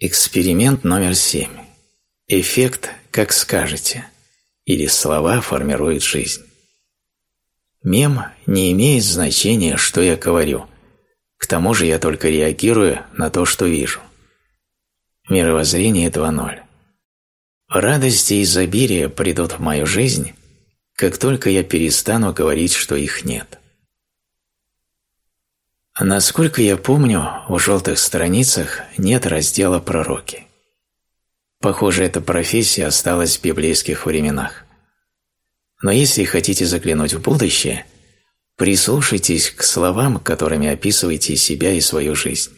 Эксперимент номер семь. Эффект «как скажете» или «слова формируют жизнь». Мем не имеет значения, что я говорю. К тому же я только реагирую на то, что вижу. Мировоззрение 2.0. Радости и изобилие придут в мою жизнь, как только я перестану говорить, что их нет. Насколько я помню, в желтых страницах нет раздела «Пророки». Похоже, эта профессия осталась в библейских временах. Но если хотите заглянуть в будущее, прислушайтесь к словам, которыми описываете себя и свою жизнь.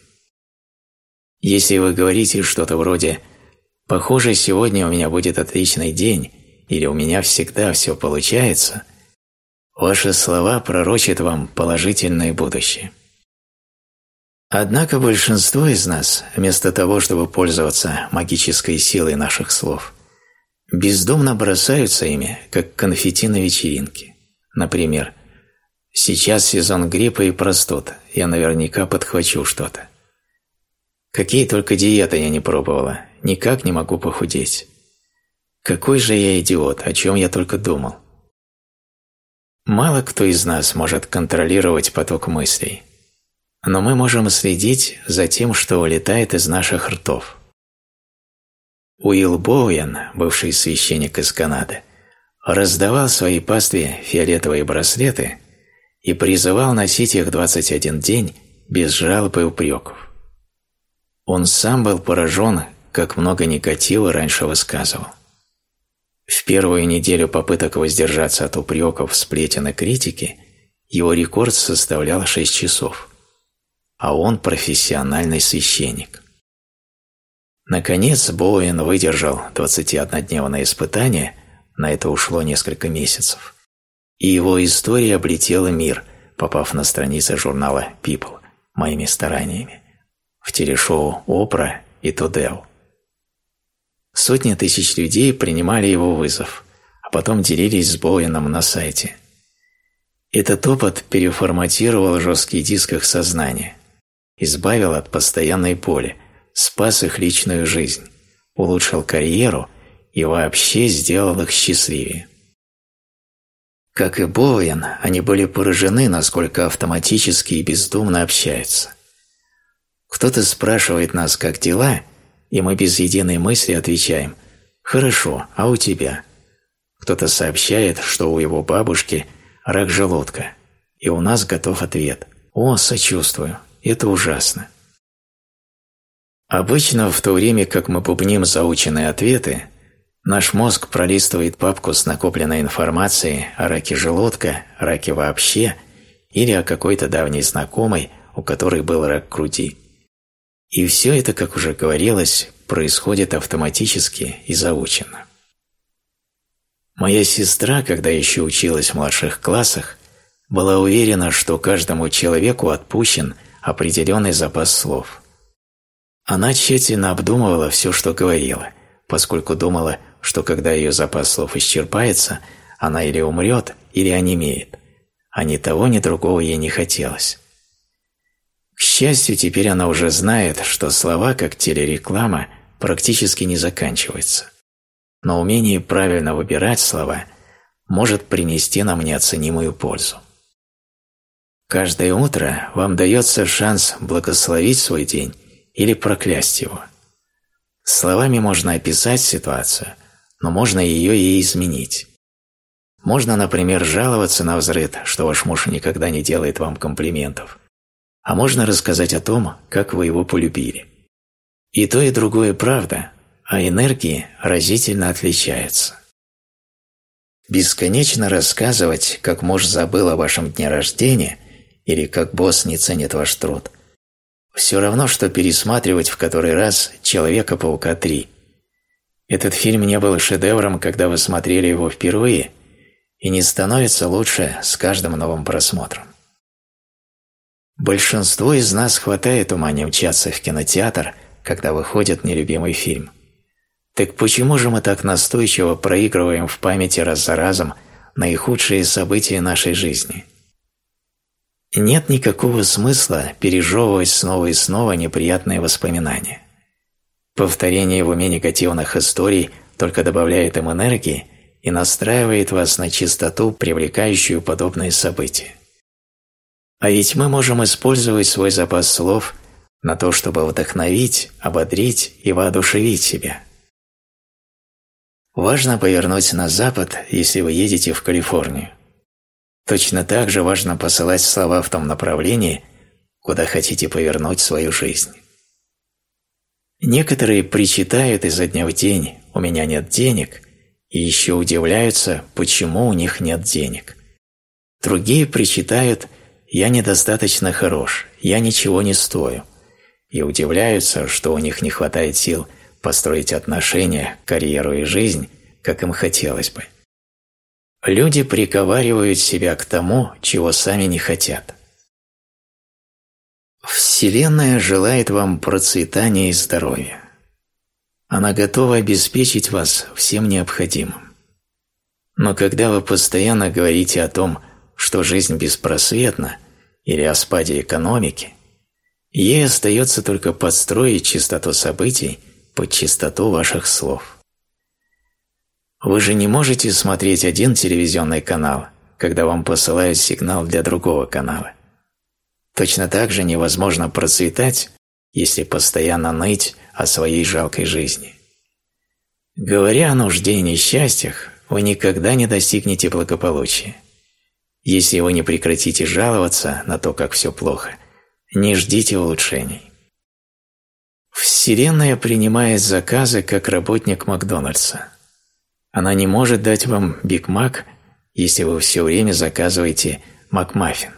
Если вы говорите что-то вроде «Похоже, сегодня у меня будет отличный день» или «У меня всегда все получается», ваши слова пророчат вам положительное будущее. Однако большинство из нас, вместо того, чтобы пользоваться магической силой наших слов, бездумно бросаются ими, как конфетти на вечеринке. Например, «Сейчас сезон гриппа и простуд, я наверняка подхвачу что-то». Какие только диеты я не пробовала, никак не могу похудеть. Какой же я идиот, о чем я только думал. Мало кто из нас может контролировать поток мыслей – но мы можем следить за тем, что улетает из наших ртов. Уилл Боуэн, бывший священник из Канады, раздавал своей пастве фиолетовые браслеты и призывал носить их 21 день без жалоб и упреков. Он сам был поражен, как много негатива раньше высказывал. В первую неделю попыток воздержаться от упреков, сплетен и критики его рекорд составлял 6 часов а он профессиональный священник. Наконец Боуэн выдержал 21-дневное испытание, на это ушло несколько месяцев, и его история облетела мир, попав на страницы журнала People моими стараниями, в телешоу «Опра» и «Тудел». Сотни тысяч людей принимали его вызов, а потом делились с Боуэном на сайте. Этот опыт переформатировал жесткий диск их сознания, избавил от постоянной боли, спас их личную жизнь, улучшил карьеру и вообще сделал их счастливее. Как и Боуэн, они были поражены, насколько автоматически и бездумно общаются. Кто-то спрашивает нас, как дела, и мы без единой мысли отвечаем «Хорошо, а у тебя?» Кто-то сообщает, что у его бабушки рак желудка, и у нас готов ответ «О, сочувствую, это ужасно. Обычно в то время, как мы бубним заученные ответы, наш мозг пролистывает папку с накопленной информацией о раке желудка, раке вообще или о какой-то давней знакомой, у которой был рак груди. И все это, как уже говорилось, происходит автоматически и заучено. Моя сестра, когда еще училась в младших классах, была уверена, что каждому человеку отпущен – определенный запас слов. Она тщательно обдумывала все, что говорила, поскольку думала, что когда ее запас слов исчерпается, она или умрет, или онемеет, а ни того, ни другого ей не хотелось. К счастью, теперь она уже знает, что слова, как телереклама, практически не заканчиваются. Но умение правильно выбирать слова может принести нам неоценимую пользу. Каждое утро вам дается шанс благословить свой день или проклясть его. Словами можно описать ситуацию, но можно ее и изменить. Можно, например, жаловаться на взрыв, что ваш муж никогда не делает вам комплиментов. А можно рассказать о том, как вы его полюбили. И то, и другое правда, а энергии разительно отличаются. Бесконечно рассказывать, как муж забыл о вашем дне рождения – или как босс не ценит ваш труд. Все равно, что пересматривать в который раз «Человека-паука 3». Этот фильм не был шедевром, когда вы смотрели его впервые, и не становится лучше с каждым новым просмотром. Большинство из нас хватает ума не мчаться в кинотеатр, когда выходит нелюбимый фильм. Так почему же мы так настойчиво проигрываем в памяти раз за разом наихудшие события нашей жизни? Нет никакого смысла пережевывать снова и снова неприятные воспоминания. Повторение в уме негативных историй только добавляет им энергии и настраивает вас на чистоту, привлекающую подобные события. А ведь мы можем использовать свой запас слов на то, чтобы вдохновить, ободрить и воодушевить себя. Важно повернуть на запад, если вы едете в Калифорнию. Точно так же важно посылать слова в том направлении, куда хотите повернуть свою жизнь. Некоторые причитают изо дня в день «у меня нет денег» и еще удивляются, почему у них нет денег. Другие причитают «я недостаточно хорош, я ничего не стою» и удивляются, что у них не хватает сил построить отношения, карьеру и жизнь, как им хотелось бы. Люди приковаривают себя к тому, чего сами не хотят. Вселенная желает вам процветания и здоровья. Она готова обеспечить вас всем необходимым. Но когда вы постоянно говорите о том, что жизнь беспросветна или о спаде экономики, ей остается только подстроить чистоту событий под чистоту ваших слов. Вы же не можете смотреть один телевизионный канал, когда вам посылают сигнал для другого канала. Точно так же невозможно процветать, если постоянно ныть о своей жалкой жизни. Говоря о нужде и несчастьях, вы никогда не достигнете благополучия. Если вы не прекратите жаловаться на то, как все плохо, не ждите улучшений. Вселенная принимает заказы как работник Макдональдса. Она не может дать вам Биг Мак, если вы все время заказываете Макмаффин.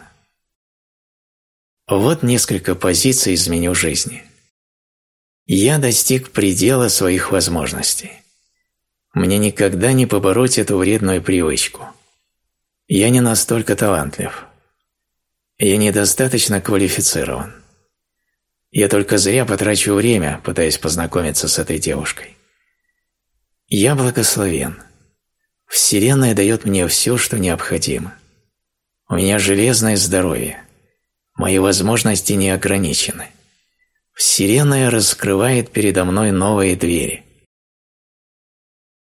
Вот несколько позиций из меню жизни. Я достиг предела своих возможностей. Мне никогда не побороть эту вредную привычку. Я не настолько талантлив. Я недостаточно квалифицирован. Я только зря потрачу время, пытаясь познакомиться с этой девушкой. Я благословен. Вселенная дает мне все, что необходимо. У меня железное здоровье. Мои возможности не ограничены. Вселенная раскрывает передо мной новые двери.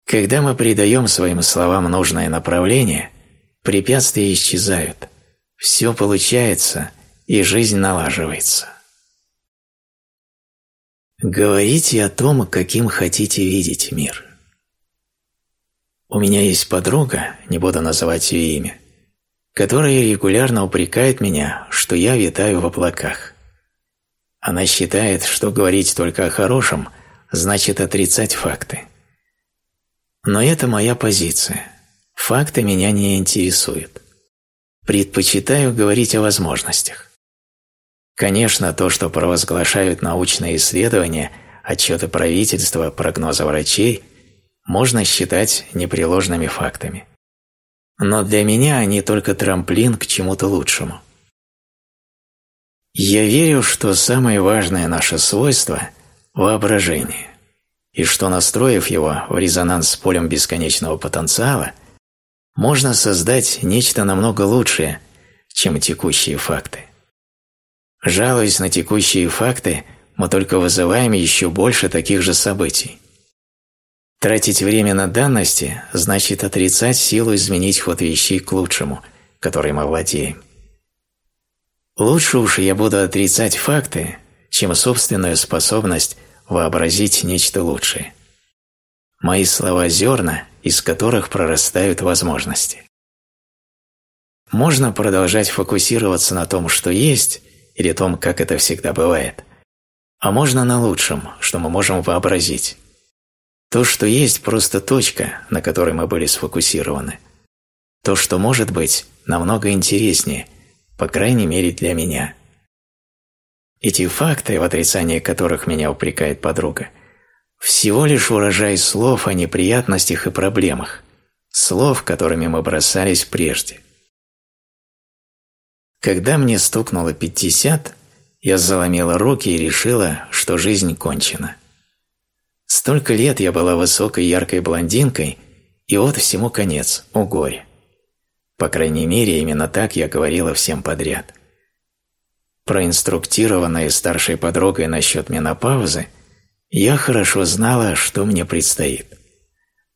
Когда мы придаем своим словам нужное направление, препятствия исчезают, все получается и жизнь налаживается. Говорите о том, каким хотите видеть мир. У меня есть подруга, не буду называть ее имя, которая регулярно упрекает меня, что я витаю в облаках. Она считает, что говорить только о хорошем значит отрицать факты. Но это моя позиция. Факты меня не интересуют. Предпочитаю говорить о возможностях. Конечно, то, что провозглашают научные исследования, отчеты правительства, прогнозы врачей, можно считать непреложными фактами но для меня они только трамплин к чему-то лучшему. Я верю, что самое важное наше свойство – воображение, и что, настроив его в резонанс с полем бесконечного потенциала, можно создать нечто намного лучшее, чем текущие факты. Жалуясь на текущие факты, мы только вызываем еще больше таких же событий. Тратить время на данности значит отрицать силу изменить ход вещей к лучшему, которой мы владеем. Лучше уж я буду отрицать факты, чем собственную способность вообразить нечто лучшее. Мои слова – зерна, из которых прорастают возможности. Можно продолжать фокусироваться на том, что есть, или том, как это всегда бывает, а можно на лучшем, что мы можем вообразить. То, что есть, просто точка, на которой мы были сфокусированы. То, что может быть, намного интереснее, по крайней мере для меня. Эти факты, в отрицании которых меня упрекает подруга, всего лишь урожай слов о неприятностях и проблемах, слов, которыми мы бросались прежде. Когда мне стукнуло пятьдесят, я заломила руки и решила, что жизнь кончена. Столько лет я была высокой яркой блондинкой, и вот всему конец, о горе. По крайней мере, именно так я говорила всем подряд. Проинструктированная старшей подругой насчет менопаузы, Я хорошо знала, что мне предстоит.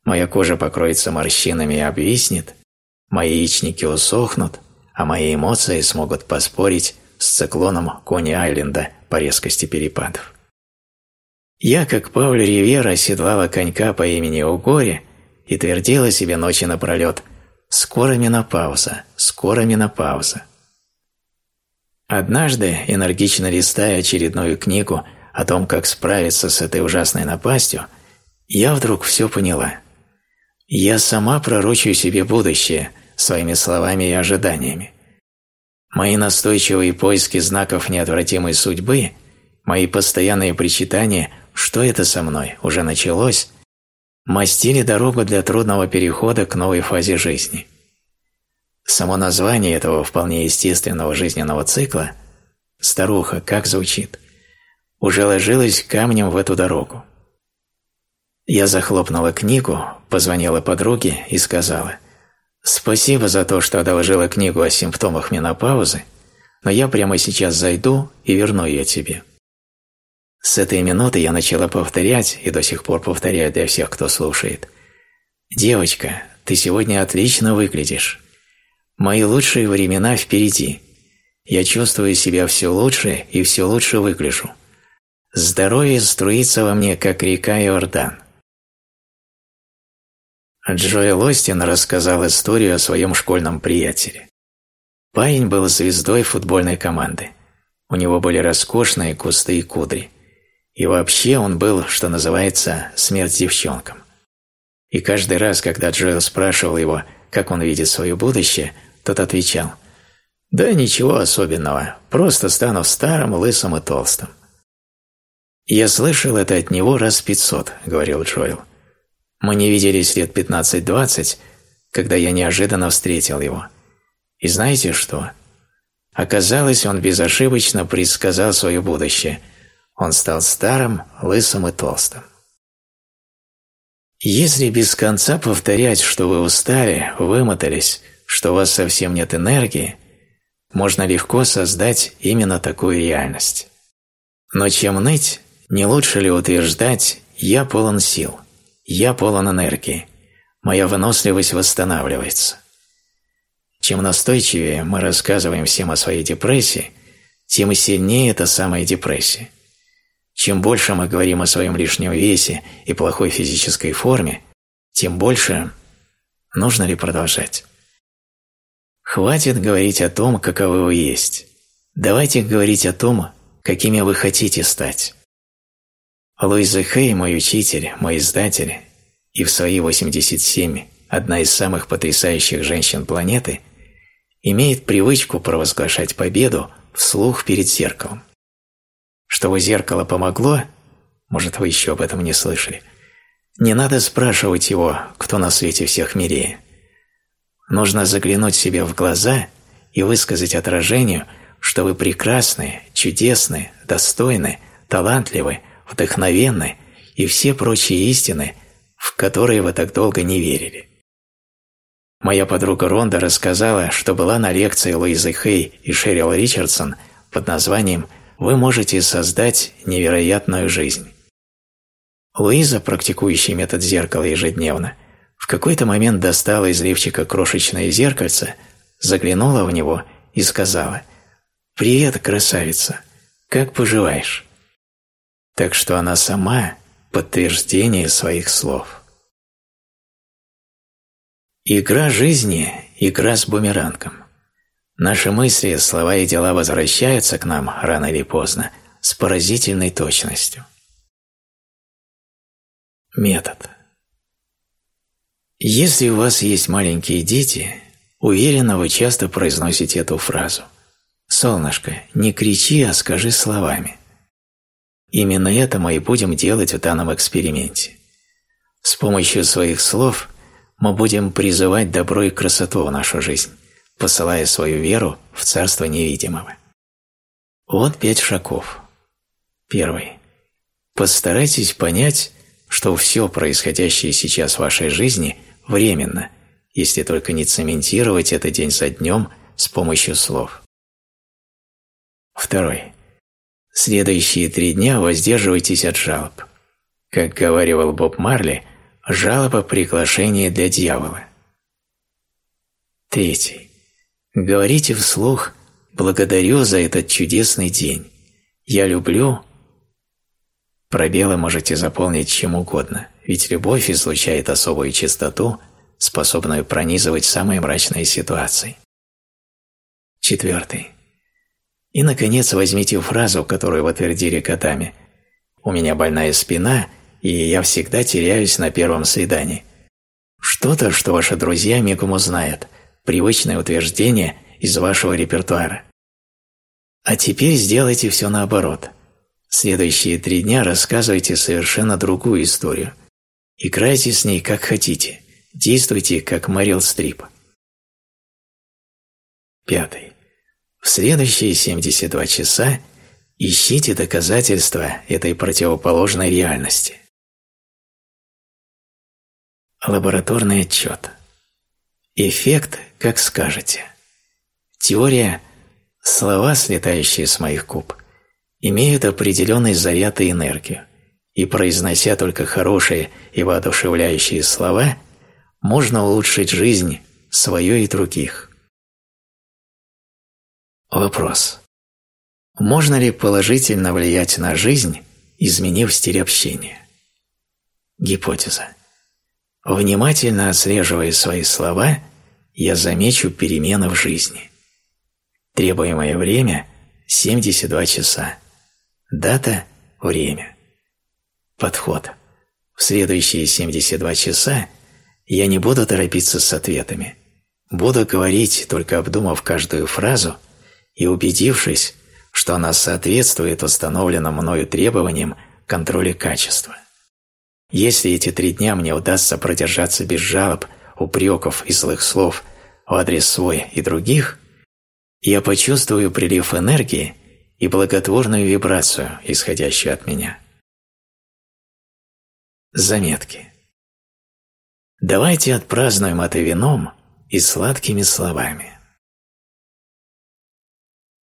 Моя кожа покроется морщинами и обвиснет, мои яичники усохнут, а мои эмоции смогут поспорить с циклоном Кони-Айленда по резкости перепадов. Я, как Пауль Ривера, оседлала конька по имени Угоре и твердила себе ночи напролет «Скоро менопауза, скоро менопауза». Однажды, энергично листая очередную книгу о том, как справиться с этой ужасной напастью, я вдруг все поняла. Я сама пророчу себе будущее своими словами и ожиданиями. Мои настойчивые поиски знаков неотвратимой судьбы, мои постоянные причитания «что это со мной?» уже началось, мастили дорогу для трудного перехода к новой фазе жизни. Само название этого вполне естественного жизненного цикла «старуха» как звучит, уже ложилось камнем в эту дорогу. Я захлопнула книгу, позвонила подруге и сказала «Спасибо за то, что одолжила книгу о симптомах менопаузы, но я прямо сейчас зайду и верну ее тебе». С этой минуты я начала повторять, и до сих пор повторяю для всех, кто слушает. «Девочка, ты сегодня отлично выглядишь. Мои лучшие времена впереди. Я чувствую себя все лучше и все лучше выгляжу. Здоровье струится во мне, как река Иордан. Джоэл Остин рассказал историю о своем школьном приятеле. Парень был звездой футбольной команды. У него были роскошные кусты и кудри. И вообще он был, что называется, смерть девчонкам. И каждый раз, когда Джоэл спрашивал его, как он видит свое будущее, тот отвечал, «Да ничего особенного, просто стану старым, лысым и толстым». «Я слышал это от него раз пятьсот», — говорил Джоэл. Мы не виделись лет 15-20, когда я неожиданно встретил его. И знаете что? Оказалось, он безошибочно предсказал свое будущее. Он стал старым, лысым и толстым. Если без конца повторять, что вы устали, вымотались, что у вас совсем нет энергии, можно легко создать именно такую реальность. Но чем ныть, не лучше ли утверждать «я полон сил»? Я полон энергии. Моя выносливость восстанавливается. Чем настойчивее мы рассказываем всем о своей депрессии, тем сильнее эта самая депрессия. Чем больше мы говорим о своем лишнем весе и плохой физической форме, тем больше нужно ли продолжать. Хватит говорить о том, каковы вы есть. Давайте говорить о том, какими вы хотите стать. Луиза Хей, мой учитель, мой издатель, и в свои 87 одна из самых потрясающих женщин планеты, имеет привычку провозглашать победу вслух перед зеркалом. Чтобы зеркало помогло, может, вы еще об этом не слышали, не надо спрашивать его, кто на свете всех мирее. Нужно заглянуть себе в глаза и высказать отражению, что вы прекрасны, чудесны, достойны, талантливы, вдохновенны и все прочие истины, в которые вы так долго не верили. Моя подруга Ронда рассказала, что была на лекции Луизы Хей и Шерил Ричардсон под названием «Вы можете создать невероятную жизнь». Луиза, практикующая метод зеркала ежедневно, в какой-то момент достала из лифчика крошечное зеркальце, заглянула в него и сказала «Привет, красавица! Как поживаешь?» так что она сама – подтверждение своих слов. Игра жизни – игра с бумерангом. Наши мысли, слова и дела возвращаются к нам рано или поздно с поразительной точностью. Метод. Если у вас есть маленькие дети, уверенно вы часто произносите эту фразу. «Солнышко, не кричи, а скажи словами». Именно это мы и будем делать в данном эксперименте. С помощью своих слов мы будем призывать добро и красоту в нашу жизнь, посылая свою веру в царство невидимого. Вот пять шагов. Первый. Постарайтесь понять, что все происходящее сейчас в вашей жизни временно, если только не цементировать это день за днем с помощью слов. Второй. Следующие три дня воздерживайтесь от жалоб. Как говаривал Боб Марли, жалоба приглашение для дьявола. Третий. Говорите вслух «Благодарю за этот чудесный день. Я люблю...» Пробелы можете заполнить чем угодно, ведь любовь излучает особую чистоту, способную пронизывать самые мрачные ситуации. Четвертый. И, наконец, возьмите фразу, которую вы твердили годами. «У меня больная спина, и я всегда теряюсь на первом свидании». Что-то, что ваши друзья мигом узнают, привычное утверждение из вашего репертуара. А теперь сделайте все наоборот. Следующие три дня рассказывайте совершенно другую историю. Играйте с ней как хотите. Действуйте как Мэрил Стрип. Пятый. В следующие 72 часа ищите доказательства этой противоположной реальности. Лабораторный отчет. Эффект, как скажете. Теория «слова, слетающие с моих губ», имеют определенный заряд и энергию, и произнося только хорошие и воодушевляющие слова, можно улучшить жизнь свою и других. Вопрос. Можно ли положительно влиять на жизнь, изменив стиль общения? Гипотеза. Внимательно отслеживая свои слова, я замечу перемены в жизни. Требуемое время – 72 часа. Дата – время. Подход. В следующие 72 часа я не буду торопиться с ответами. Буду говорить, только обдумав каждую фразу – и убедившись, что она соответствует установленным мною требованиям контроля качества. Если эти три дня мне удастся продержаться без жалоб, упреков и злых слов в адрес свой и других, я почувствую прилив энергии и благотворную вибрацию, исходящую от меня. Заметки. Давайте отпразднуем это вином и сладкими словами.